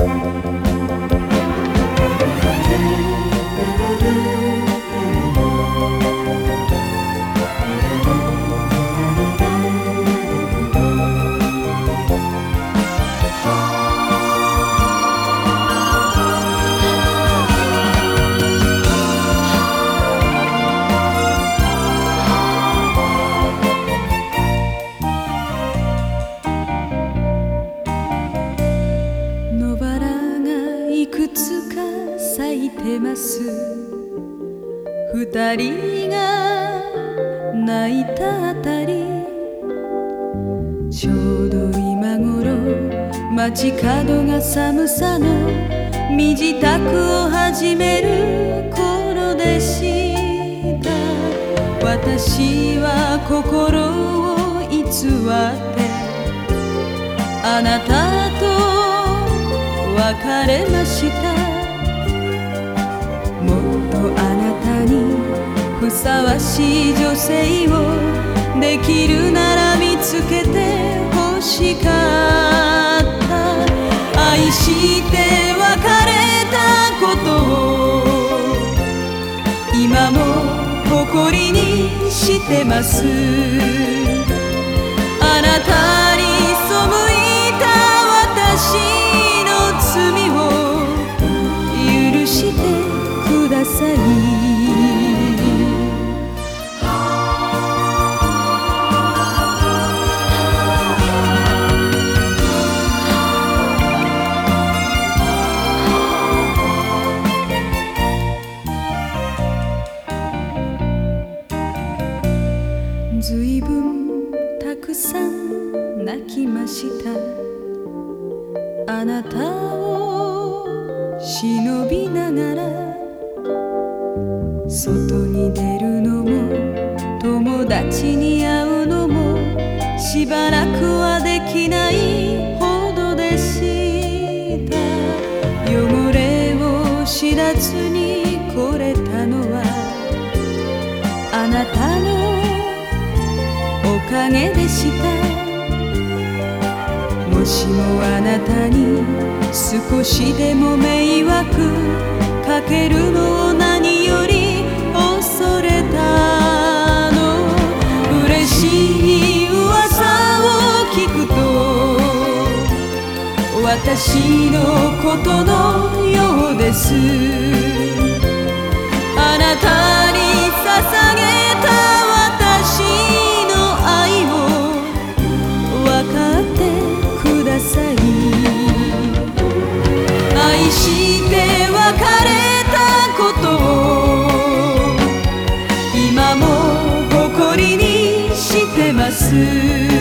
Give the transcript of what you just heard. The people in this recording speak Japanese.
Müzik 咲いてます。二人が泣いたあたり。ちょうど今頃街角が寒さの身支度を始める頃でした。私は心を偽ってあなたと別れました。もっとあなたにふさわしい女性をできるなら見つけて欲しかった。愛して別れたことを今も誇りにしてます。あなたくさん泣きました。あなたを忍びながら外に出るのも友達に会うのもしばらくはできないほどでした。汚れを知らずに来れたのおかげでしたもしもあなたに少しでも迷惑かけるのを何より恐れたの。嬉しい噂を聞くと私のことのようです。ってください。愛して別れたことを今も誇りにしてます。